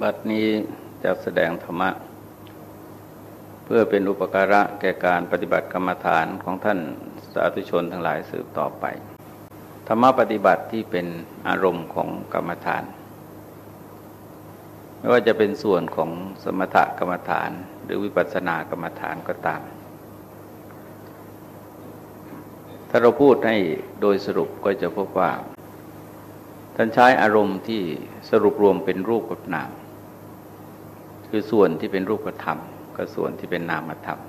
บัดนี้จะแสดงธรรมะ เพื่อเป็นอุปการะแก่การปฏิบัติกรรมฐานของท่านสาธุชนทั้งหลายสืบต่อไป ธรรมะปฏิบัติที่เป็นอารมณ์ของกรรมฐาน ไม่ว่าจะเป็นส่วนของสมถกรรมฐาน หรือวิปัสสนากรรมฐานก็ตาม ถ้าเราพูดให้โดยสรุปก็จะพบว่าท่านใช้อารมณ์ที่สรุปรวมเป็นรูปกับนาม คือส่วนที่เป็นรูปธรรมกับส่วนที่เป็นนามธรรม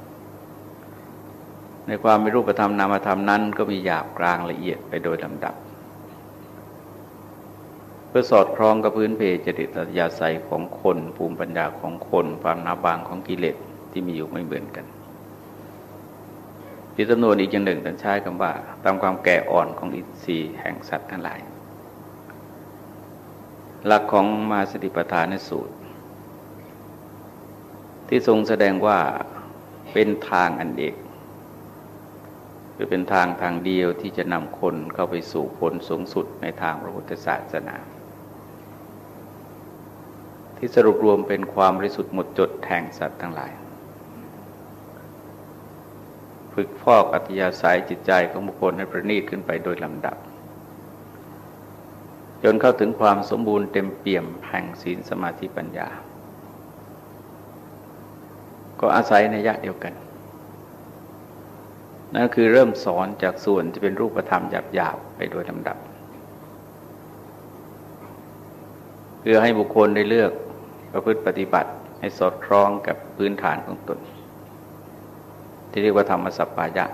ในความเป็นรูปธรรมนามธรรมนั้น ก็มีหยาบกลางละเอียดไปโดยลำดับ เพื่อสอดคล้องกับพื้นเพจริตยาศัยของคน ภูมิปัญญาของคนความนาบางของกิเลสที่มีอยู่ไม่เหมือนกันที่จำนวนอีกอย่างหนึ่งท่านใช้คำว่า ตามความแก่อ่อนของอินทรีย์แห่งสัตว์ทั้งหลาย หลักของมาสติปัฏฐานสูตร ที่ทรงแสดงว่าเป็นทางอันเอกหรือเป็นทางทางเดียวที่จะนำคนเข้าไปสู่ผลสูงสุดในทางพระพุทธศาสนา ที่สรุปรวมเป็นความบริสุทธิ์หมดจดแห่งสัตว์ทั้งหลาย ฝึกฟอกอัตยาสายจิตใจของบุคคลให้ประณีตขึ้นไปโดยลำดับ จนเข้าถึงความสมบูรณ์เต็มเปี่ยมแห่งศีลสมาธิปัญญา ก็อาศัยในยะเดียวกัน นั่นคือเริ่มสอนจากส่วนที่เป็นรูปธรรมหยาบๆไปโดยลำดับ เพื่อให้บุคคลได้เลือกประพฤติปฏิบัติให้สอดคล้องกับพื้นฐานของตน ที่เรียกว่าธรรมสัพพายะ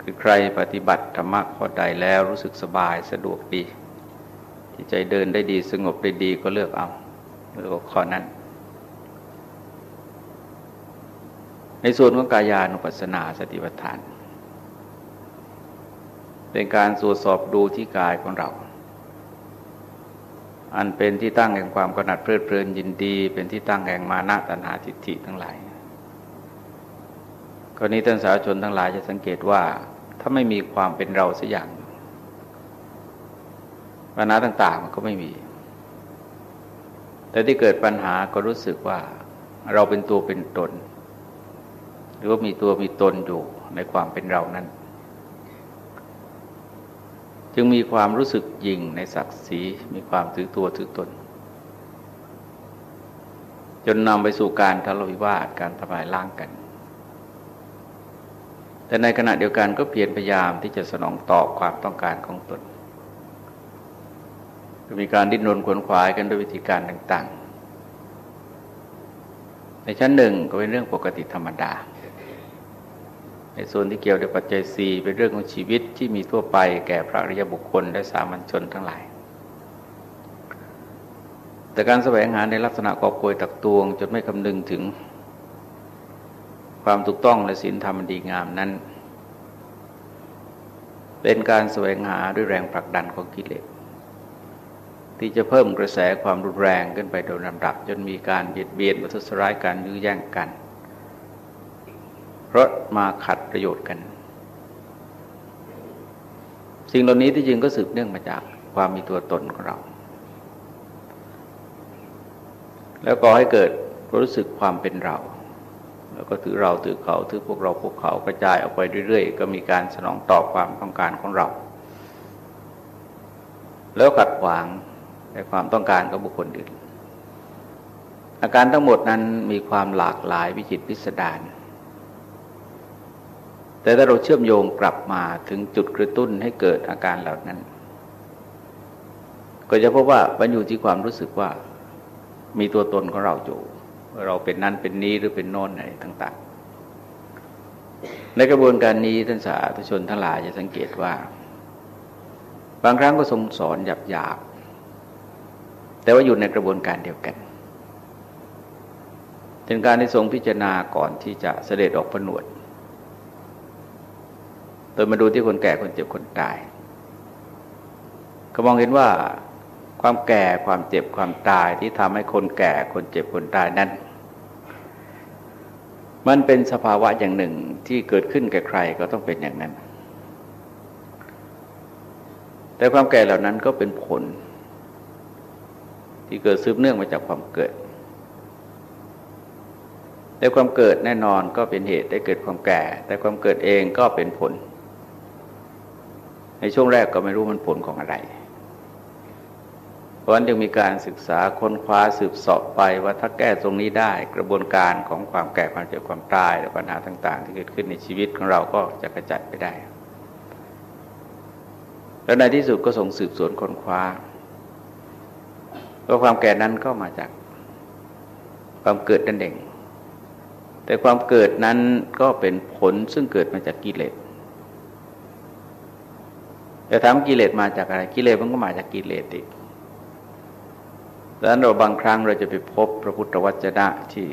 คือใครปฏิบัติธรรมะข้อใดแล้วรู้สึกสบายสะดวกดีจิตใจเดินได้ดีสงบได้ดีก็เลือกเอาเลือกข้อนั้น ในส่วนของกายานุปัสสนาสติปัฏฐาน เป็นการตรวจสอบดูที่กายของเรา อันเป็นที่ตั้งแห่งความกนัดเพลิดเพลินยินดี เป็นที่ตั้งแห่งมานะตัณหาทิฏฐิทั้งหลายกรณีท่านสาชนทั้งหลายจะสังเกตว่าถ้าไม่มีความเป็นเราสักอย่างปัญหาต่างๆมันก็ไม่มี แต่ที่เกิดปัญหาก็รู้สึกว่าเราเป็นตัวเป็นตน รือว่ามีตัวมีตนอยู่ในความเป็นเรานั้น จึงมีความรู้สึกยิ่งในศักดิ์ศรีมีความถือตัวถือตน จนนำไปสู่การทะเลาะวิวาทการทำลายล้างกัน แต่ในขณะเดียวกันก็เพียรพยายามที่จะสนองตอบความต้องการของตนมีการดิ้นรนขวนขวายกันด้วยวิธีการต่าง ๆ ในชั้นหนึ่งก็เป็นเรื่องปกติธรรมดา ในส่วนที่เกี่ยวกับปัจจัยสี่เป็นเรื่องของชีวิตที่มีทั่วไปแก่พระอริยบุคคลและสามัญชนทั้งหลาย แต่การแสวงหาในลักษณะกอบโกยตักตวงจนไม่คำนึงถึง ความถูกต้องและศีลธรรมดีงามนั้น เป็นการแสวงหาด้วยแรงผลักดันของกิเลสที่จะเพิ่มกระแสความรุนแรงขึ้นไปโดยลำดับจนมีการเบียดเบียนบัทุสร้ายการยื้อแย่งกัน ราะมาขัดประโยชน์กัน สิ่งเหล่านี้ที่จริงก็สืบเนื่องมาจากความมีตัวตนของเรา แล้วก็ให้เกิดรู้สึกความเป็นเรา แล้วก็ถือเราถือเขาถือพวกเราพวกเขากระจายออกไปเรื่อยๆ ก็มีการสนองตอบความต้องการของเรา แล้วขัดขวางในความต้องการของบุคคลอื่นอาการทั้งหมดนั้นมีความหลากหลายวิจิตพิสดาร แต่ถ้าเราเชื่อมโยงกลับมาถึงจุดกระตุ้นให้เกิดอาการเหล่านั้น ก็จะพบว่ามันอยู่ที่ความรู้สึกว่ามีตัวตนของเราอยู่เราเป็นนั้นเป็นนี้หรือเป็นโน่นอะไรต่าง ๆ ในกระบวนการนี้ท่านสาธุชนทั้งหลายจะสังเกตว่า บางครั้งก็ทรงสอนหยาบๆแต่ว่าอยู่ในกระบวนการเดียวกันเป็นการที่ทรงพิจารณาก่อนที่จะเสด็จออกผนวด โดยมาดูที่คนแก่คนเจ็บคนตาย ก็มองเห็นว่าความแก่ความเจ็บความตายที่ทำให้คนแก่คนเจ็บคนตายนั้น มันเป็นสภาวะอย่างหนึ่งที่เกิดขึ้นแก่ใครก็ต้องเป็นอย่างนั้น แต่ความแก่เหล่านั้นก็เป็นผล ที่เกิดซืบเนื่องมาจากความเกิด แต่ความเกิดแน่นอนก็เป็นเหตุได้เกิดความแก่ แต่ความเกิดเองก็เป็นผล ในช่วงแรกก็ไม่รู้มันผลของอะไรเพราะฉะนั้นจึงมีการศึกษาค้นคว้าสืบสอบไปว่าถ้าแก้ตรงนี้ได้กระบวนการของความแก่ความเจ็บความตายและปัญหาต่าง ๆ ที่เกิดขึ้นในชีวิตของเราก็จะกระจัดไปได้ แล้วในที่สุดก็ส่งสืบสวนค้นคว้าว่าความแก่นั้นก็มาจากความเกิดนั่นเองแต่ความเกิดนั้นก็เป็นผลซึ่งเกิดมาจากกิเลส แต่ถามกิเลสมาจากอะไร กิเลสมันก็มาจากกิเลสอีกดังนั้นเราบางครั้งเราจะไปพบพระพุทธวจนะที่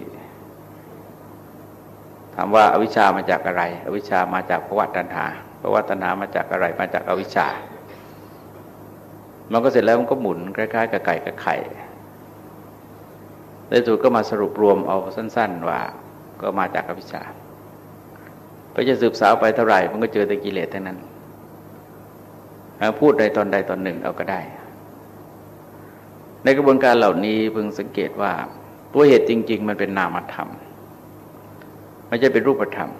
ถามว่าอาวิชามาจากอะไร อวิชามาจากภวะตัณหาภวะตัณหามาจากอะไร มาจากอวิชา มันก็เสร็จแล้วมันก็หมุนคล้ายๆกับไก่กับไข่ในสุดก็มาสรุปรวมเอาสั้น ๆ ว่าก็มาจากอวิชชาไปจะสืบสาวไปเท่าไหร่ มันก็เจอแต่กิเลสทั้งนั้น พูดใดตอนใดตอนหนึ่งเอาก็ได้ ในกระบวนการเหล่านี้เพิ่งสังเกตว่าตัวเหตุจริง ๆ มันเป็นนามธรรมไม่ใช่เป็นรูปธรรม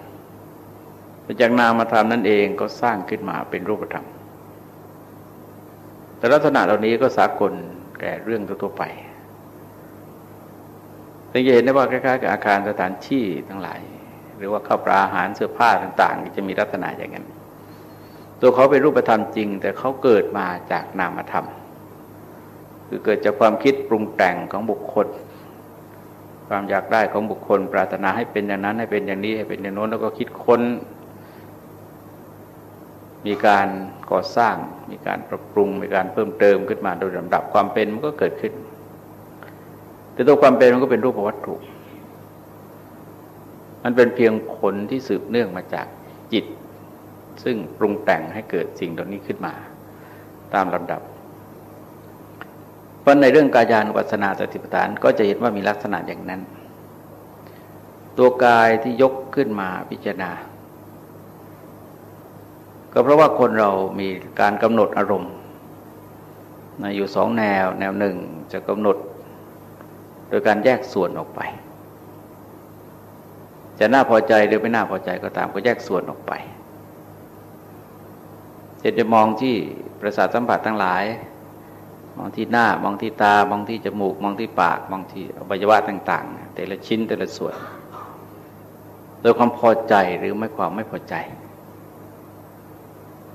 จากนามธรรมนั่นเองก็สร้างขึ้นมาเป็นรูปธรรม แต่ลักษณะเหล่านี้ก็สากลแก่เรื่องทั่วไปสังเกตได้ว่าคล้ายๆกับอาคารสถานที่ทั้งหลาย หรือว่าข้าวปลาอาหารเสื้อผ้าต่าง ๆ จะมีลักษณะอย่างนั้น ตัวเขาเป็นรูปธรรมจริง แต่เขาเกิดมาจากนามธรรม คือเกิดจากความคิดปรุงแต่งของบุคคล ความอยากได้ของบุคคล ปรารถนาให้เป็นอย่างนั้นให้เป็นอย่างนี้ให้เป็นอย่างโน้นแล้วก็คิดค้น มีการก่อสร้าง มีการปรับปรุงมีการเพิ่มเติมขึ้นมาโดยลำดับความเป็นมันก็เกิดขึ้น แต่ตัวความเป็นมันก็เป็นรูปวัตถุมันเป็นเพียงผลที่สืบเนื่องมาจากจิต ซึ่งปรุงแต่งให้เกิดสิ่งเหล่านี้ขึ้นมา ตามลำดับ เพราะในเรื่องกายานุปัสสนาสติปัฏฐานก็จะเห็นว่ามีลักษณะอย่างนั้น ตัวกายที่ยกขึ้นมาพิจารณา ก็เพราะว่าคนเรามีการกำหนดอารมณ์อยู่สองแนว แนวหนึ่งจะกำหนด โดยการแยกส่วนออกไปจะน่าพอใจหรือไม่น่าพอใจก็ตามก็แยกส่วนออกไป จะจะมองที่ประสาทสัมผัสทั้งหลาย มองที่หน้ามองที่ตามองที่จมูก มองที่ปาก มองที่อวัยวะต่าง ๆ แต่ละชิ้นแต่ละส่วน โดยความพอใจหรือไม่ความไม่พอใจ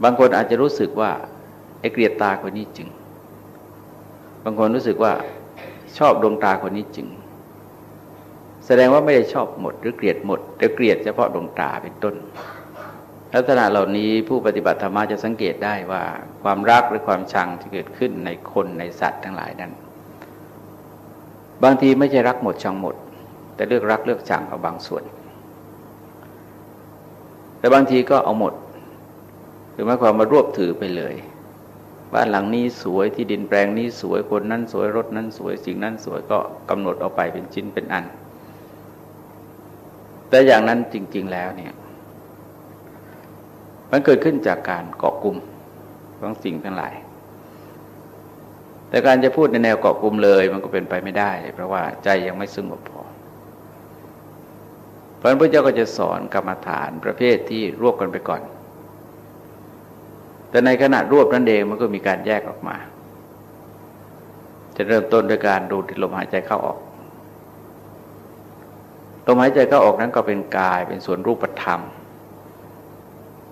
บางคนอาจจะรู้สึกว่าไอ้เกลียดตาคนนี้จริง บางคนรู้สึกว่าชอบดวงตาคนนี้จริง แสดงว่าไม่ได้ชอบหมด หรือเกลียดหมดแต่เกลียดเฉพาะดวงตาเป็นต้น ลักษณะเหล่านี้ผู้ปฏิบัติธรรมจะสังเกตได้ว่าความรักหรือความชังที่เกิดขึ้นในคนในสัตว์ทั้งหลายนั้น บางทีไม่ใช่รักหมดชังหมด แต่เลือกรักเลือกชังเอาบางส่วน แต่บางทีก็เอาหมด หรือหมายความมารวบถือไปเลย บ้านหลังนี้สวยที่ดินแปลงนี้สวยคนนั้นสวยรถนั้นสวยสิ่งนั้นสวยก็กำหนดเอาไปเป็นชิ้นเป็นอัน แต่อย่างนั้นจริง ๆ แล้วเนี่ย มันเกิดขึ้นจากการเกาะกลุ่มของสิ่งทั้งหลาย แต่การจะพูดในแนวเกาะกลุ่มเลย มันก็เป็นไปไม่ได้ เพราะว่าใจยังไม่สงบพอพราะนั้นพุทธเจ้าก็จะสอนกรรมฐานประเภทที่รวบกันไปก่อน แต่ในขณะรวบนั้นเองมันก็มีการแยกออกมา จะเริ่มต้นด้วยการดูลมหายใจเข้าออก ลมหายใจเข้าออกนั้นก็เป็นกายเป็นส่วนรูปธรรม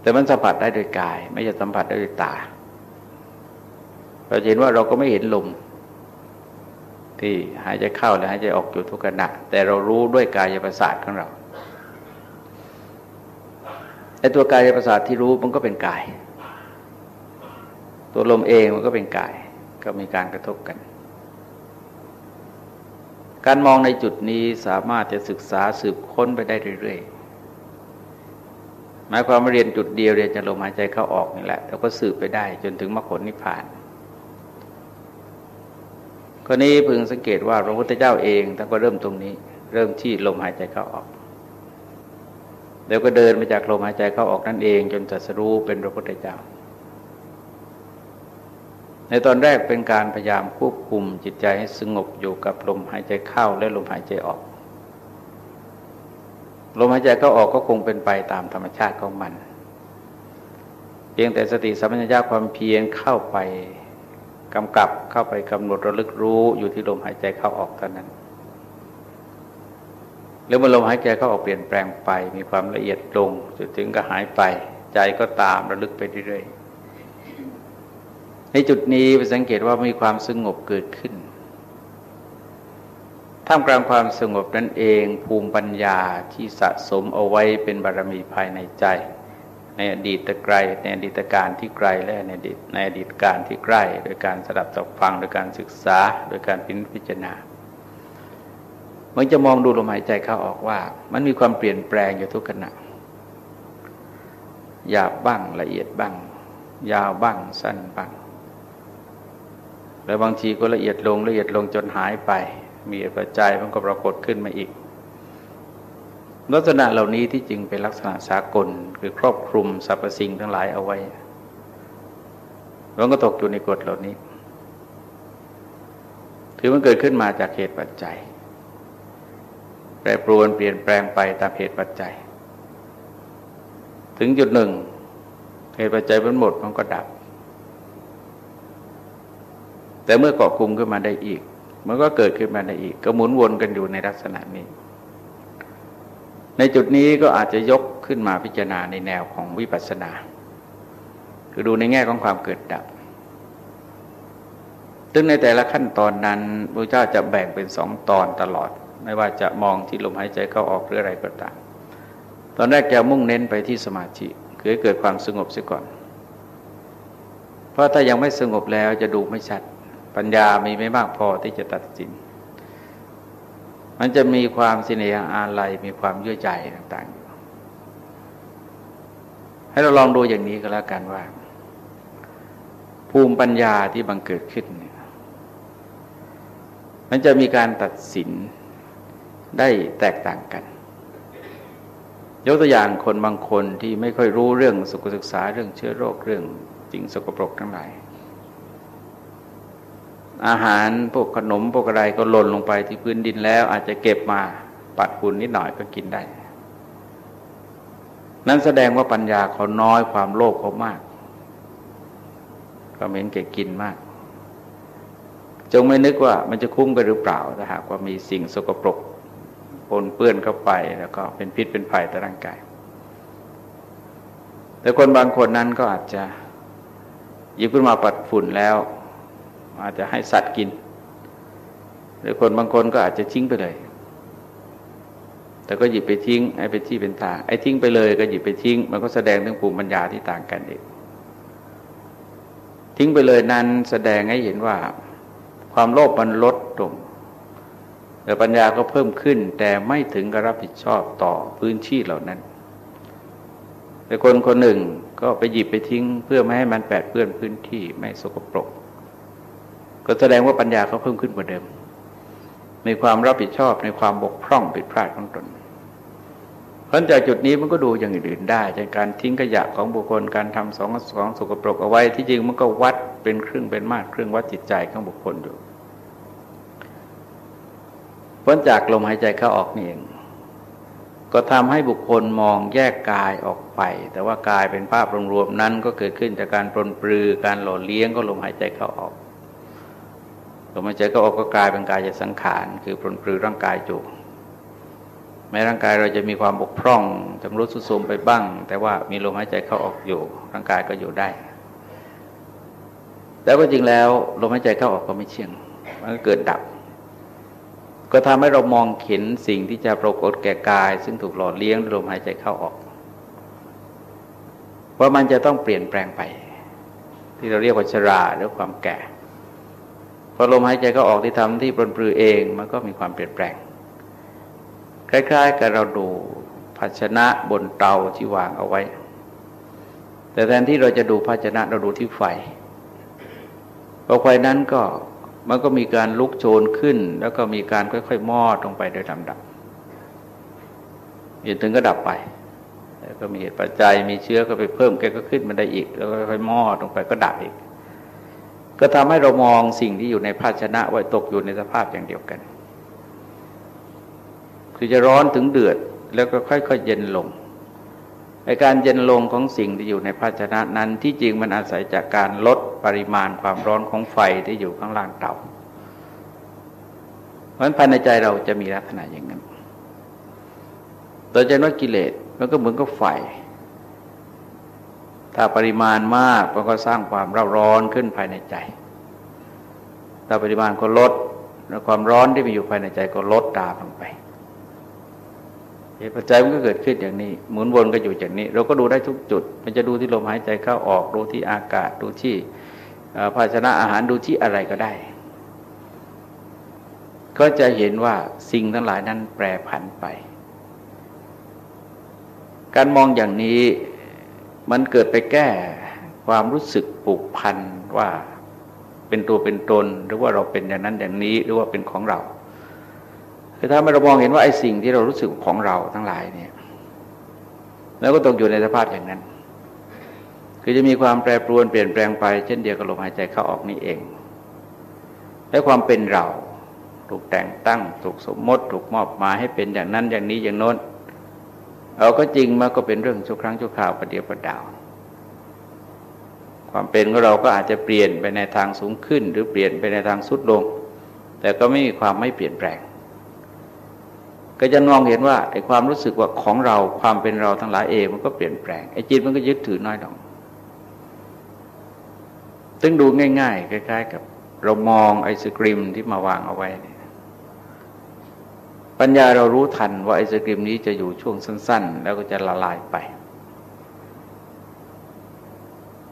แต่มันสัมผัสได้โดยกาย ไม่ใช่สัมผัสได้โดยตา เราเห็นว่าเราก็ไม่เห็นลมที่หายใจเข้าและหายใจออกอยู่ทุกขณะ แต่เรารู้ด้วยกายประสาทของเราไอ้ตัวกายประสาทที่รู้มันก็เป็นกาย ตัวลมเองมันก็เป็นกาย ก็มีการกระทบกัน การมองในจุดนี้สามารถจะศึกษาสืบค้นไปได้เรื่อยๆ หมายความว่าเรียนจุดเดียวเรียนจะลมหายใจเข้าออกนี่แหละแล้วก็สืบไปได้จนถึงมรรคผลนิพพานกรณีพึงสังเกตว่าพระพุทธเจ้าเองท่านก็เริ่มตรงนี้ เริ่มที่ลมหายใจเข้าออกเดี๋ยวก็เดินมาจากลมหายใจเข้าออกนั่นเอง จนตรัสรู้เป็นพระพุทธเจ้า ในตอนแรกเป็นการพยายามควบคุมจิตใจให้สงบอยู่กับลมหายใจเข้าและลมหายใจออก ลมหายใจเข้าออกก็คงเป็นไปตามธรรมชาติของมัน เพียงแต่สติสัมปชัญญะความเพียรเข้าไปกำกับเข้าไปกำหนดระลึกรู้อยู่ที่ลมหายใจเข้าออกเท่านั้นแล้วเมื่อลมหายใจเข้าออกเปลี่ยนแปลงไป มีความละเอียดลงจนถึงก็หายไป ใจก็ตามระลึกไปเรื่อยๆในจุดนี้ไปสังเกตว่ามีความสงบเกิดขึ้น ท่ามกลางความสงบนั่นเองภูมิปัญญาที่สะสมเอาไว้เป็นบารมีภายในใจ ในอดีตไกลในอดีตการที่ไกลและในอดีตในอดีตการที่ใกล้ โดยการสดับตกฟังโดยการศึกษา โดยการพิจารณาเมันจะมองดูลมหายใจเข้าออกว่า มันมีความเปลี่ยนแปลงอยู่ทุกขณะหยาบบ้างละเอียดบ้าง ยาวบ้างสั้นบ้าง แล้วบางทีก็ละเอียดลงละเอียดลงจนหายไป มีปัจจัยมันก็ปรากฏขึ้นมาอีก ลักษณะเหล่านี้ที่จริงเป็นลักษณะสากลคือครอบคลุมสรรพสิ่งทั้งหลายเอาไว้มันก็ตกอยู่ในกฎเหล่านี้ ถือมันเกิดขึ้นมาจากเหตุปัจจัย แปรปรวนเปลี่ยนแปลงไปตามเหตุปัจจัย ถึงจุดหนึ่ง เหตุปัจจัยมันหมดมันก็ดับ แต่เมื่อเกาะกลุ่มขึ้นมาได้อีก มันก็เกิดขึ้นมาได้อีก ก็หมุนวนกันอยู่ในลักษณะนี้ ในจุดนี้ก็อาจจะยกขึ้นมาพิจารณาในแนวของวิปัสสนา คือดูในแง่ของความเกิดดับ ซึ่งในแต่ละขั้นตอนนั้นพระเจ้าจะแบ่งเป็นสองตอนตลอด ไม่ว่าจะมองที่ลมหายใจเข้าออกหรืออะไรก็ตาม ตอนแรกแกมุ่งเน้นไปที่สมาธิ คือให้เกิดความสงบเสียก่อน เพราะถ้ายังไม่สงบแล้วจะดูไม่ชัด ปัญญามีไม่มากพอที่จะตัดสิน มันจะมีความสิเนหอาลัยมีความเยื่อใจต่างๆให้เราลองดูอย่างนี้ก็แล้วกันว่า ภูมิปัญญาที่บังเกิดขึ้นเนี่ยมันจะมีการตัดสินได้แตกต่างกัน ยกตัวอย่างคนบางคนที่ไม่ค่อยรู้เรื่องสุขศึกษาเรื่องเชื้อโรคเรื่องสิ่งสกปรกทั้งหลาย อาหารพวกขนมพวกอะไรก็หล่นลงไปที่พื้นดินแล้ว อาจจะเก็บมาปัดฝุ่นนิดหน่อยก็กินได้ นั้นแสดงว่าปัญญาเขาน้อยความโลภเขามาก ก็เห็นเก่กินมาก จงไม่นึกว่ามันจะคุ้มกันหรือเปล่าถ้าหากว่ามีสิ่งสกปรกปนเปื้อนเข้าไปแล้วก็เป็นพิษเป็นภัยต่อร่างกาย แต่คนบางคนนั้นก็อาจจะหยิบขึ้นมาปัดฝุ่นแล้ว อาจจะให้สัตว์กิน หรือคนบางคนก็อาจจะทิ้งไปเลย แต่ก็หยิบไปทิ้งไอ้เป็นที่เป็นตาไอ้ทิ้งไปเลยก็หยิบไปทิ้ง มันก็แสดงถึงภูมิปัญญาที่ต่างกันเองทิ้งไปเลยนั้นแสดงให้เห็นว่า ความโลภมันลดลงแต่ปัญญาก็เพิ่มขึ้น แต่ไม่ถึงกับรับผิดชอบต่อพื้นที่เหล่านั้นแต่คนคนหนึ่งก็ไปหยิบไปทิ้งเพื่อไม่ให้มันแปดเปื้อนพื้นที่ไม่สกปรก ก็แสดงว่าปัญญาเขาเพิ่มขึ้นกว่าเดิม ในความรับผิดชอบในความบกพร่องผิดพลาดของตนเพราะจากจุดนี้มันก็ดูอย่างอื่นได้จากการทิ้งขยะของบุคคลการทำสองสองสกปรกเอาไว้ที่จริงมันก็วัดเป็นเครึ่องเป็นมากเครื่องวัดจิตใจของบุคคลอยู่พ้นจากลมหายใจเข้าออกนี่เอง ก็ทำให้บุคคลมองแยกกายออกไป แต่ว่ากายเป็นภาพรวมๆนั้นก็เกิดขึ้นจากการปรนปลือการหล่อเลี้ยงก็ลมหายใจเข้าออก ลมหายใจเข้าออกก็กลายเป็นกายจะสังขารคือปรนปลือร่างกายอยู่แม้ร่างกายเราจะมีความบกพร่องจำรุดสุสมไปบ้าง แต่ว่ามีลมหายใจเข้าออกอยู่ ร่างกายก็อยู่ได้ แต่ก็จริงแล้วลมหายใจเข้าออกก็ไม่เชี่ยง มันก็เกิดดับ ก็ทำให้เรามองเห็นสิ่งที่จะปรากฏแก่กาย ซึ่งถูกหล่อเลี้ยงลมหายใจเข้าออกว่ามันจะต้องเปลี่ยนแปลงไป ที่เราเรียกว่าชราหรือความแก่ พอลมหายใจเข้าออกที่ทำที่ปรนปลือเองมันก็มีความเปลี่ยนแปลง คล้ายๆ กับเราดูภาชนะบนเตาที่วางเอาไว้ แต่แทนที่เราจะดูภาชนะเราดูที่ไฟพอไฟนั้นก็มันก็มีการลุกโชนขึ้น แล้วก็มีการค่อยๆมอดลงไปโดยลำดับจนถึงก็ดับไป แล้วก็มีเหตุปัจจัยมีเชื้อก็ไปเพิ่มแกก็ขึ้นมาได้อีก แล้วก็ค่อยๆมอดลงไปก็ดับอีก ก็ทำให้เรามองสิ่งที่อยู่ในภาชนะว่าตกอยู่ในสภาพอย่างเดียวกัน คือจะร้อนถึงเดือดแล้วก็ค่อยๆเย็นลงในการเย็นลงของสิ่งที่อยู่ในภาชนะนั้นที่จริงมันอาศัยจากการลดปริมาณความร้อนของไฟที่อยู่ข้างล่างเตาเพราะฉะนั้นภายในใจเราจะมีลักษณะอย่างนั้นตัวใจน้อยกิเลสมันก็เหมือนกับไฟ ถ้าปริมาณมากมันก็สร้างความร้าร้อนขึ้นภายในใจ ถ้าปริมาณก็ลดแล้วความร้อนที่มีอยู่ภายในใจก็ลดตามลงไปเหตุปัจจัยมันก็เกิดขึ้นอย่างนี้ หมุนวนก็อยู่อย่างนี้ เราก็ดูได้ทุกจุด มันจะดูที่ลมหายใจเข้าออกดูที่อากาศดูที่ภาชนะอาหารดูที่อะไรก็ได้ ก็จะเห็นว่าสิ่งทั้งหลายนั้นแปรผันไป การมองอย่างนี้ มันเกิดไปแก้ความรู้สึกผูกพันว่าเป็นตัวเป็นตน หรือว่าเราเป็นอย่างนั้นอย่างนี้หรือว่าเป็นของเราคือถ้าเรามองเห็นว่าไอ้สิ่งที่เรารู้สึกของเราทั้งหลายเนี่ย แล้วก็ตกอยู่ในสภาพอย่างนั้น คือจะมีความแปรปรวนเปลี่ยนแปลงไปเช่นเดียวกับลมหายใจเข้าออกนี่เอง และความเป็นเรา ถูกแต่งตั้ง ถูกสมมติ ถูกมอบมาให้เป็นอย่างนั้นอย่างนี้อย่างโน้น เอาก็จริงมันก็เป็นเรื่องชั่วครั้งชั่วคราวประเดียวประดาว ความเป็นของเราก็อาจจะเปลี่ยนไปในทางสูงขึ้น หรือเปลี่ยนไปในทางสุดลง แต่ก็ไม่มีความไม่เปลี่ยนแปลง ก็จะมองเห็นว่าไอ้ความรู้สึกว่าของเราความเป็นเราทั้งหลายเองมันก็เปลี่ยนแปลงไอ้จิตมันก็ยึดถือน้อยลงซึ่งดูง่าย ๆ คล้าย ๆ กับเรามองไอศกรีมที่มาวางเอาไว้เนี่ย ปัญญาเรารู้ทันว่าไอศกรีมนี้จะอยู่ช่วงสั้น ๆ แล้วก็จะละลายไป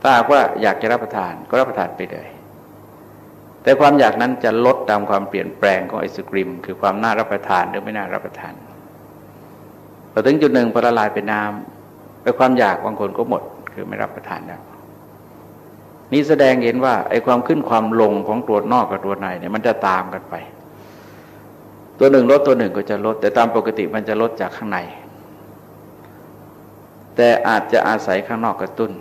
ถ้าหากว่าอยากจะรับประทานก็รับประทานไปเลย แต่ความอยากนั้นจะลดตามความเปลี่ยนแปลงของไอศกรีม คือความน่ารับประทานหรือไม่น่ารับประทานพอถึงจุดหนึ่งพอละลายเป็นน้ำไปความอยากบางคนก็หมด คือไม่รับประทานแล้วนี่แสดงเห็นว่าไอ้ความขึ้นความลงของตัวนอกกับตัวในเนี่ยมันจะตามกันไป ตัวหนึ่งลดตัวหนึ่งก็จะลด แต่ตามปกติมันจะลดจากข้างใน แต่อาจจะอาศัยข้างนอกกระตุ้น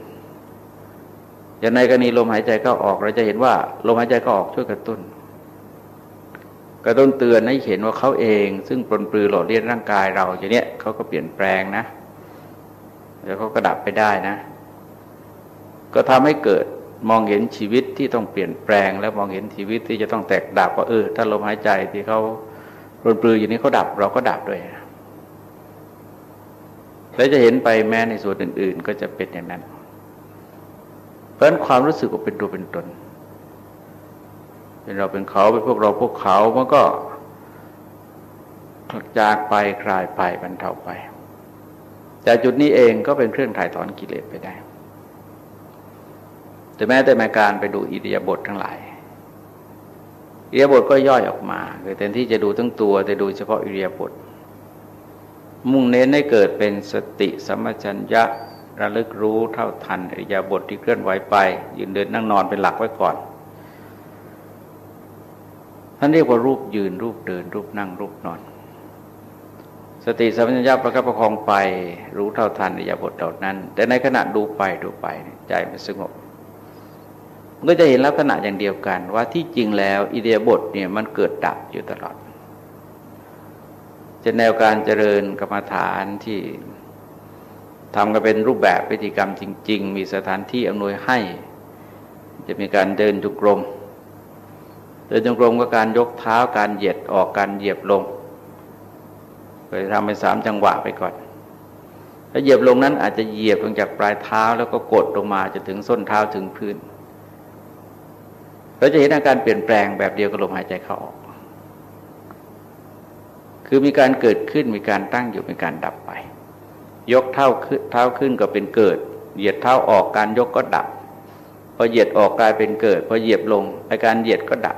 อย่างในกรณีลมหายใจเข้าออกเราจะเห็นว่า ลมหายใจเข้าออกช่วยกระตุ้น กระตุ้นเตือนให้เห็นว่าเขาเอง ซึ่งปลนปลือหล่อเลี้ยนร่างกายเราอย่างนี้เขาก็เปลี่ยนแปลงนะเดี๋ยวเขาก็ดับไปได้นะ ก็ทำให้เกิดมองเห็นชีวิตที่ต้องเปลี่ยนแปลง และมองเห็นชีวิตที่จะต้องแตกดับว่าเออถ้าลมหายใจที่เขา ปลนปลืออย่างนี้เขาดับเราก็ดับด้วยแล้วจะเห็นไปแม้ในส่วนอื่น ๆ ก็จะเป็นอย่างนั้น เพราะนั้นความรู้สึกว่าเป็นตัวเป็นตน เป็นเราเป็นเขาเป็นพวกเราพวกเขามันก็จากไปคลายไปบรรเทาไปจากจุดนี้เองก็เป็นเครื่องถ่ายถอนกิเลสไปได้ แต่แม้แต่ม้การไปดูอิริยาบถททั้งหลาย อิริยาบถก็ย่อยออกมาคือแทนที่จะดูทั้งตัวแต่ดูเฉพาะอิริยาบถมุ่งเน้นให้เกิดเป็นสติสัมปชัญญะระลึกรู้เท่าทันอริยาบทที่เคลื่อนไหวไป ยืนเดินนั่งนอนเป็นหลักไว้ก่อนท่านเรียกว่ารูปยืนรูปเดิน รูปนั่งรูปนอน สติสัมปชัญญะประคับประคองไป รู้เท่าทันอริยาบทเหล่านั้น แต่ในขณะดูไปดูไปใจมันสงบ ก็จะเห็นลักษณะอย่างเดียวกัน ว่าที่จริงแล้วอิเดียบทเนี่ยมันเกิดดับอยู่ตลอด จะแนวการเจริญกรรมฐานที่ทำกันเป็นรูปแบบพิธีกรรมจริง ๆ มีสถานที่อำนวยให้ จะมีการเดินจุกรม เดินจุกรมก็การยกเท้าการเหยียดออกการเหยียบลงเคยทำเป็นสามจังหวะไปก่อนถ้าเหยียบลงนั้นอาจจะเหยียบลงจากปลายเท้าแล้วก็กดลงมาจะถึงส้นเท้าถึงพื้น เราจะเห็นอาการเปลี่ยนแปลงแบบเดียวกับลมหายใจเข้าออก คือมีการเกิดขึ้นมีการตั้งอยู่มีการดับไป ยกเท้าขึ้นเท้าขึ้นก็เป็นเกิด เหยียดเท้าออกการยกก็ดับ พอเหยียดออกกลายเป็นเกิด พอเหยียบลงอาการเหยียดก็ดับ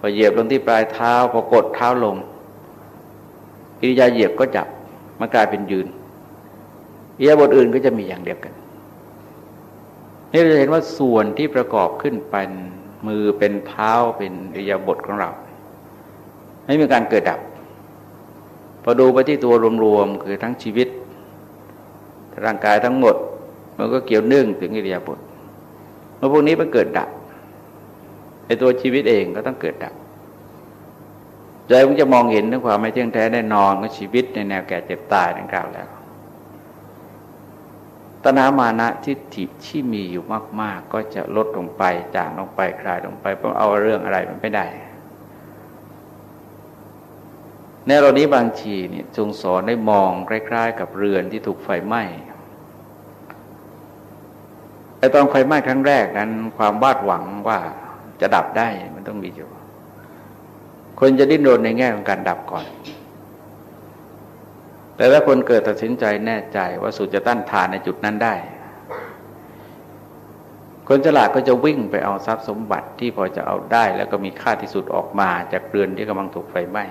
พอเหยียบลงที่ปลายเท้า พอกดเท้าลงกิริยาเหยียบก็จับมันกลายเป็นยืนอิยาบทอื่นก็จะมีอย่างเดียวกัน นี่เราจะเห็นว่าส่วนที่ประกอบขึ้นเป็นมือเป็นเท้าเป็นอิยาบทของเรา ไม่มีการเกิดดับ พอดูไปที่ตัวรวมๆคือทั้งชีวิต ร่างกายทั้งหมด มันก็เกี่ยวเนื่องถึงอิยาบถเมื่อพวกนี้มันเกิดดับในตัวชีวิตเองก็ต้องเกิดดับใจมันจะมองเห็นถึงความไม่เที่ยงแท้แน่นอนของชีวิตในแนวแก่เจ็บตายดังกล่าวแล้ว ตนามานะทิฏฐิที่มีอยู่มาก ๆ ก็จะลดลงไปจางลงไปคลายลงไปเพราะเอาเรื่องอะไรมันไม่ได้ในเรานี้บางทีเนี่ยจงสอนได้มองคล้ๆกับเรือนที่ถูกไฟไหม้ไอ้ตอนไฟไหม้ครั้งแรกนั้น ความวาดหวังว่าจะดับได้มันต้องมีอยู่ คนจะดิ้นรนในแง่ของการดับก่อน แต่ถ้าคนเกิดตัดสินใจแน่ใจว่าสุดจะต้านทานในจุดนั้นได้ คนฉลาดก็จะวิ่งไปเอาทรัพย์สมบัติที่พอจะเอาได้ แล้วก็มีค่าที่สุดออกมาจากเรือนที่กำลังถูกไฟไหม้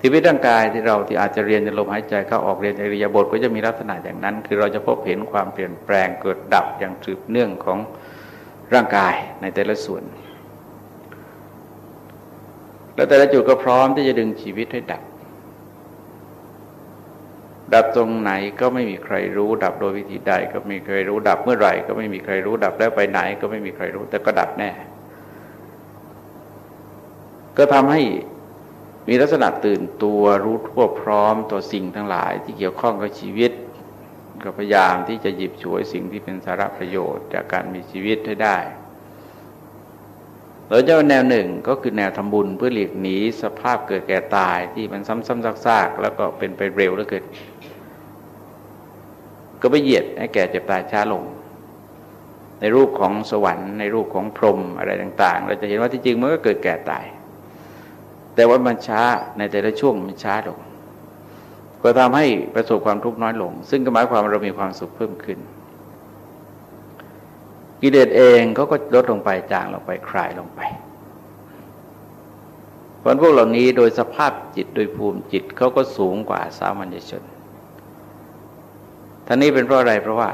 ชีวิตร่างกายที่เราที่อาจจะเรียนในลมหายใจเข้าออกเรียนในริยบทก็จะมีลักษณะอย่างนั้น คือเราจะพบเห็นความเปลี่ยนแปลงเกิดดับอย่างสืบเนื่องของร่างกายในแต่ละส่วน แล้วแต่ละจุดก็พร้อมที่จะดึงชีวิตให้ดับ ดับตรงไหนก็ไม่มีใครรู้ ดับโดยวิธีใดก็ไม่มีใครรู้ดับเมื่อไหร่ก็ไม่มีใครรู้ดับแล้วไปไหนก็ไม่มีใครรู้ แต่ก็ดับแน่ ก็ทำให้มีลักษณะตื่นตัวรู้ทั่วพร้อมตัวสิ่งทั้งหลาย ที่เกี่ยวข้องกับชีวิต ก็พยายามที่จะหยิบฉวยสิ่งที่เป็นสาระประโยชน์จากการมีชีวิตให้ได้เราจะแนวหนึ่งก็คือแนวทำบุญเพื่อหลีกหนีสภาพเกิดแก่ตายที่มันซ้ำๆซากๆ แล้วก็เป็นไปเร็วแล้วเกิด ก็ไปเหยียดให้แก่เจ็บตายช้าลง ในรูปของสวรรค์ในรูปของพรหมอะไรต่าง ๆ เราจะเห็นว่าที่จริงมันก็เกิดแก่ตาย แต่ว่ามันช้าในแต่ละช่วงมันช้าลง ก็ทำให้ประสบความทุกข์น้อยลง ซึ่งก็หมายความว่าเรามีความสุขเพิ่มขึ้น กิเลสเองเขาก็ลดลงไปจางลงไปคลายลงไปเพราะพวกเหล่านี้โดยสภาพจิตโดยภูมิจิตเขาก็สูงกว่าสามัญชน ท่านี้เป็นเพราะอะไรเพราะว่า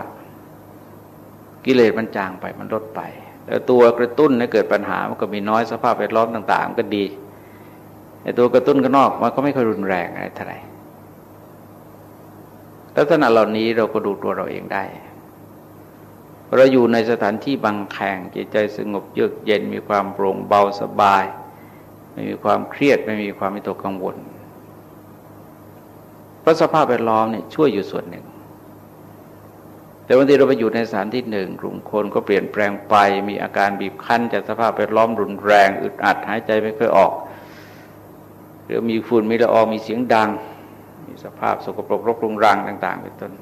กิเลสมันจางไปมันลดไปแล้วตัวกระตุ้นให้เกิดปัญหามันก็มีน้อยสภาพแวดล้อมต่างๆมันก็ดีไอ้ตัวกระตุ้นก็นอกมันก็ไม่ค่อยรุนแรงอะไรเท่าไหร่ลักษณะเหล่านี้เราก็ดูตัวเราเองได้ เราอยู่ในสถานที่บางแข่งจิตใจสงบเยือกเย็นมีความโปร่งเบาสบาย ไม่มีความเครียดไม่มีความมิตกกังวลเพราะสภาพแวดล้อมเนี่ยช่วยอยู่ส่วนหนึ่ง แต่บางทีเราไปอยู่ในสถานที่หนึ่งกลุ่มคนก็เปลี่ยนแปลงไป มีอาการบีบคั้นจากสภาพแวดล้อมรุนแรงอึดอัดหายใจไม่ค่อยออก หรือมีฝุ่นมีละอองมีเสียงดัง มีสภาพสกปรกรกรุงรังต่าง ๆ เป็นต้น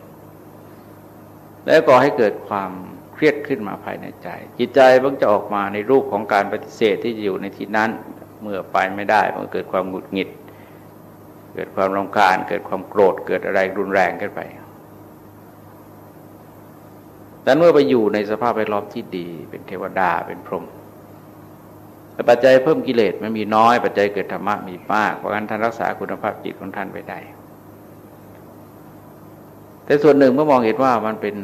แล้วก็ให้เกิดความเครียดขึ้นมาภายในใจ จิตใจมันจะออกมาในรูปของการปฏิเสธที่อยู่ในที่นั้นเมื่อไปไม่ได้มันเกิดความหงุดหงิด เกิดความรำคาญเกิดความโกรธเกิดอะไรรุนแรงขึ้นไป แต่เมื่อไปอยู่ในสภาพแวดล้อมที่ดี เป็นเทวดาเป็นพรหมแต่ปัจจัยเพิ่มกิเลสมันมีน้อย ปัจจัยเกิดธรรมะมีมากเพราะงั้นท่านรักษาคุณภาพจิตของท่านไปได้ แต่ส่วนหนึ่งเมื่อมองเห็นว่ามันเป็น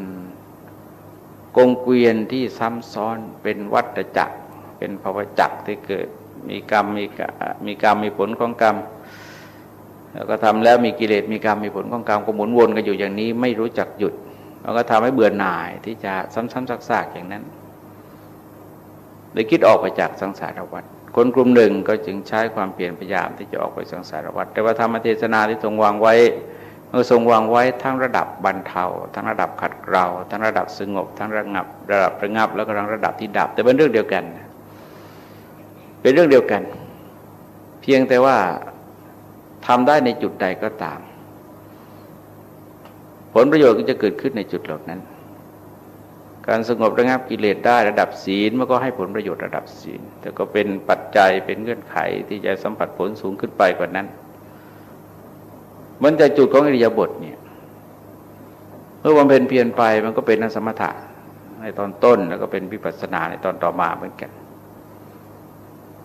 กงเกวียนที่ซ้ำซ้อนเป็นวัฏจักร เป็นภาวะจักรที่เกิดมีกรรมมีมีกรรมมีผลของกรรมแล้วก็ทำแล้วมีกิเลสมีกรรมมีผลของกรรมก็หมุนวนกันอยู่อย่างนี้ไม่รู้จักหยุด มันก็ทำให้เบื่อหน่ายที่จะซ้ำๆซากๆอย่างนั้นเลยคิดออกไปจากสังสารวัฏคนกลุ่มหนึ่งก็จึงใช้ความเปลี่ยนพยายามที่จะออกไปสังสารวัฏแต่ว่าธรรมเทศนาที่ทรงวางไว้เมื่อทรงวางไว้ทั้งระดับบรรเทาทั้งระดับขัดเกลาทั้งระดับสงบ ทั้งระงับ ระดับระงับ แล้วก็ทั้งระดับที่ดับ แต่เป็นเรื่องเดียวกัน เป็นเรื่องเดียวกัน เพียงแต่ว่าทำได้ในจุดใดก็ตาม ผลประโยชน์ก็จะเกิดขึ้นในจุดเหล่านั้น การสงบระงับกิเลสได้ระดับศีลมันก็ให้ผลประโยชน์ระดับศีล แต่ก็เป็นปัจจัยเป็นเงื่อนไขที่จะสัมผัสผลสูงขึ้นไปกว่านั้นมันจะจุดของอริยบทเนี่ยเมื่อบำเพ็ญเพียรไปมันก็เป็นนสมถะในตอนต้นแล้วก็เป็นวิปัสสนาในตอนต่อมาเหมือนกัน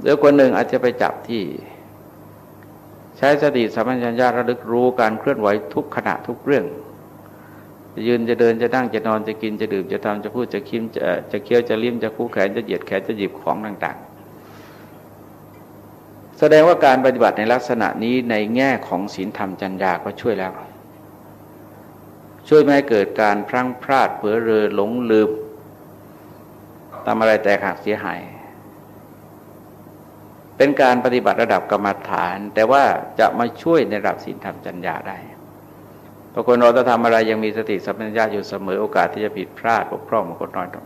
เดี๋ยวคนหนึ่งอาจจะไปจับที่ ใช้สติสัมปชัญญะระลึกรู้การเคลื่อนไหวทุกขณะทุกเรื่อง จะยืนจะเดินจะนั่งจะนอนจะกินจะดื่มจะทำจะพูดจะคิมจะจะเคี้ยวจะลิ้มจะคู่แขนจะเหยียดแขนจะหยิบของต่าง ๆ แสดงว่าการปฏิบัติในลักษณะนี้ในแง่ของศีลธรรมจัญญาก็ช่วยแล้ว ช่วยไม่ให้เกิดการพลั้งพลาดเผลอเรอหลงลืมทำอะไรแตกหักเสียหาย เป็นการปฏิบัติระดับกรรมฐาน แต่ว่าจะมาช่วยในระดับศีลธรรมจัญญาได้ พอคนเราจะทำอะไรยังมีสติสัมปชัญญะอยู่เสมอโอกาสที่จะผิดพลาดบกพร่องมันก็น้อยลง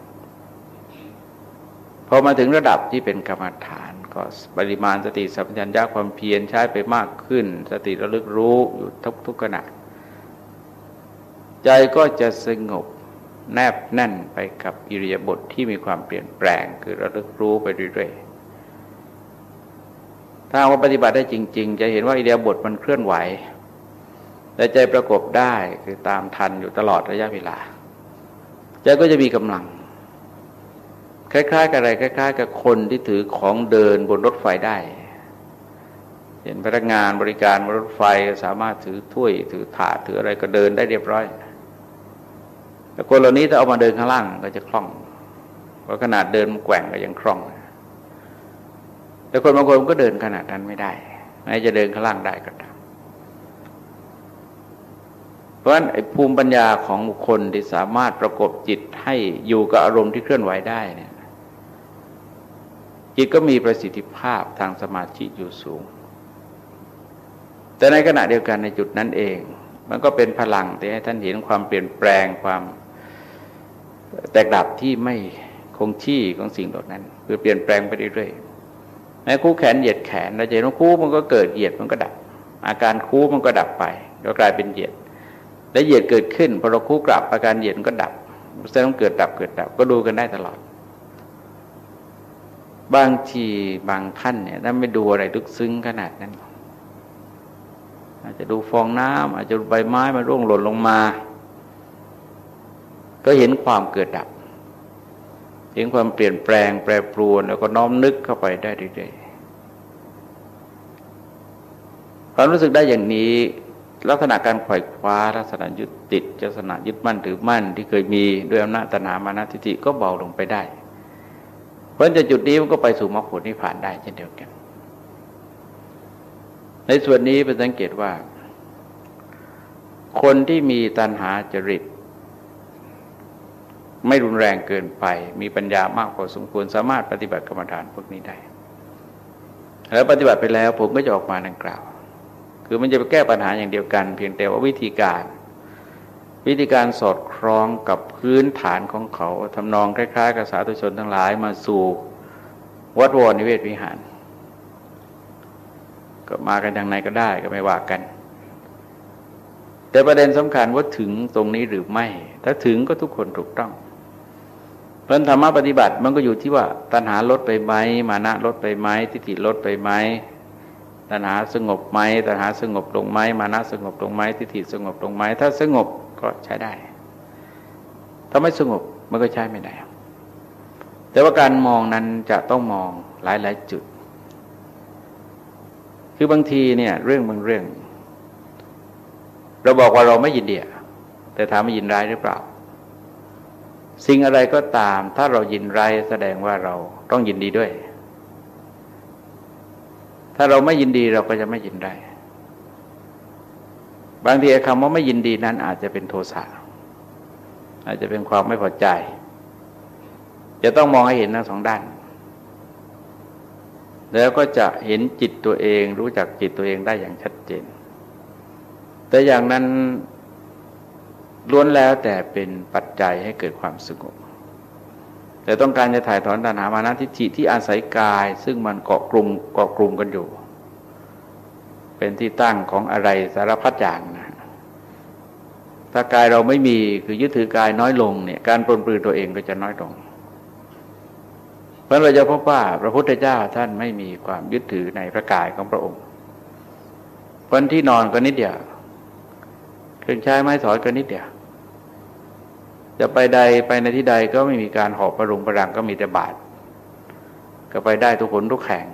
พอมาถึงระดับที่เป็นกรรมฐานก็ปริมาณสติสัมปชัญญะความเพียรใช้ไปมากขึ้น สติระลึกรู้อยู่ทุกทุกขณะใจก็จะสงบแนบแน่นไปกับอิริยาบถทที่มีความเปลี่ยนแปลงคือระลึกรู้ไปเรื่อยๆถ้าว่าปฏิบัติได้จริง ๆ จะเห็นว่าอิริยาบถมันเคลื่อนไหว แต่ใจประกบได้คือตามทันอยู่ตลอดระยะเวลา ใจก็จะมีกำลัง คล้ายๆ กับอะไรคล้าย ๆ กับคนที่ถือของเดินบนรถไฟได้ เห็นพนักงานบริการบนรถไฟสามารถถือถ้วย ถือถาดถืออะไรก็เดินได้เรียบร้อยแต่คนเหล่านี้ถ้าเอามาเดินข้างล่างก็จะคล่องเพราะขนาดเดินแกว่งก็ยังคล่อง แต่คนบางคนก็เดินขนาดนั้นไม่ได้แม้จะเดินข้างล่างได้ก็ตาม เพราะฉะนั้นภูมิปัญญาของบุคคลที่สามารถประกบจิตให้อยู่กับอารมณ์ที่เคลื่อนไหวได้เนี่ยจิตก็มีประสิทธิภาพทางสมาธิอยู่สูง แต่ในขณะเดียวกันในจุดนั้นเอง มันก็เป็นพลังที่ให้ท่านเห็นความเปลี่ยนแปลงความแตกดับที่ไม่คงที่ของสิ่งเหล่านั้น คือเปลี่ยนแปลงไปเรื่อยๆแม้คู่แขนเหยียดแขนเราจะเห็นว่าคู่มันก็เกิดเหยียดมันก็ดับ อาการคู่มันก็ดับไปก็กลายเป็นเหยียด และเหยียดเกิดขึ้นพอเราคู่กลับอาการเหยียดก็ดับแสดงเกิดดับเกิดดับก็ดูกันได้ตลอด บางทีบางท่านเนี่ยถ้าไม่ดูอะไรลึกซึ้งขนาดนั้น อาจจะดูฟองน้ำอาจจะใบไม้มันร่วงหล่นลงมา ก็เห็นความเกิดดับ เห็นความเปลี่ยนแปลงแปรปรวนแล้วก็น้อมนึกเข้าไปได้เรื่อยๆความรู้สึกได้อย่างนี้ ลักษณะการไขว่คว้าลักษณะยึดติดลักษณะยึดมั่นถือมั่นที่เคยมีด้วยอำนาจตนามานาทิฏฐิก็เบาลงไปได้ เพราะจากจุดนี้มันก็ไปสู่มรรคผลนิพพานได้เช่นเดียวกัน ในส่วนนี้เป็นสังเกตว่า คนที่มีตัณหาจริต ไม่รุนแรงเกินไป มีปัญญามากพอสมควรสามารถปฏิบัติกรรมฐานพวกนี้ได้ แล้วปฏิบัติไปแล้วผมก็จะออกมาดังกล่าว คือมันจะไปแก้ปัญหาอย่างเดียวกัน เพียงแต่ว่าวิธีการ วิธีการสอดคล้องกับพื้นฐานของเขาทำนองคล้ายๆกับสาธุชนทั้งหลายมาสู่วัดวรนิเวศวิหาร ก็มากันอย่างไรก็ได้ก็ไม่ว่ากัน แต่ประเด็นสำคัญว่าถึงตรงนี้หรือไม่ ถ้าถึงก็ทุกคนถูกต้องเพราะธรรมะปฏิบัติมันก็อยู่ที่ว่าตัณหาลดไปไหมมานะลดไปไหมทิฏฐิลดไปไหม ตัณหาสงบไหมตัณหาสงบลงไหมมานะสงบลงไหมทิฏฐิสงบลงไหมถ้าสงบก็ใช้ได้ ถ้าไม่สงบมันก็ใช้ไม่ได้ แต่ว่าการมองนั้นจะต้องมองหลายๆจุด คือบางทีเนี่ยเรื่องบางเรื่อง เราบอกว่าเราไม่ยินดีแต่ถามว่ายินร้ายหรือเปล่า สิ่งอะไรก็ตาม ถ้าเรายินร้ายแสดงว่าเราต้องยินดีด้วย ถ้าเราไม่ยินดีเราก็จะไม่ยินได้ บางทีคำว่าไม่ยินดีนั้นอาจจะเป็นโทสะอาจจะเป็นความไม่พอใจ จะต้องมองให้เห็นทั้งสองด้าน แล้วก็จะเห็นจิตตัวเอง รู้จักจิตตัวเองได้อย่างชัดเจน แต่อย่างนั้นล้วนแล้วแต่เป็นปัจจัยให้เกิดความสงบ แต่ต้องการจะถ่ายถอนตัณหามานะทิฏฐิที่อาศัยกาย ซึ่งมันเกาะกลุ่มเกาะกลุ่มกันอยู่ เป็นที่ตั้งของอะไรสารพัดอย่างนะถ้ากายเราไม่มีคือยึดถือกายน้อยลงเนี่ยการปลนปลือตัวเองก็จะน้อยลงเพราะเราจะพบว่าพระพุทธเจ้าท่านไม่มีความยึดถือในพระกายของพระองค์คนที่นอนก็นิดเดียวเครื่องใช้ไม้สอยก็นิดเดียว จะไปใดไปในที่ใดก็ไม่มีการหอบประรุงประรังก็มีแต่บาทก็ไปได้ทุกคนทุกแข่ง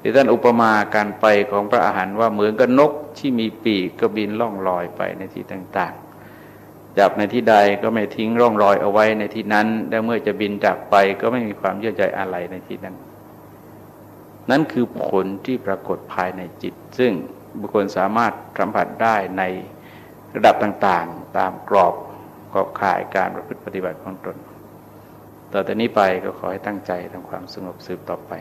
ที่ท่านอุปมาการไปของพระอาหารว่าเหมือนกับนกที่มีปีกก็บินล่องลอยไปในที่ต่างๆ จับในที่ใดก็ไม่ทิ้งร่องรอยเอาไว้ในที่นั้น แล้วเมื่อจะบินจากไปก็ไม่มีความเยื่อใยอะไรในที่นั้น นั่นคือผลที่ปรากฏภายในจิต ซึ่งบุคคลสามารถสัมผัสได้ใน ระดับต่างๆ ตามกรอบขอบข่ายการประพฤติปฏิบัติของตน ต่อแต่นี้ไปก็ขอให้ตั้งใจทำความสงบสืบต่อไป